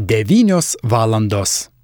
9 valandos.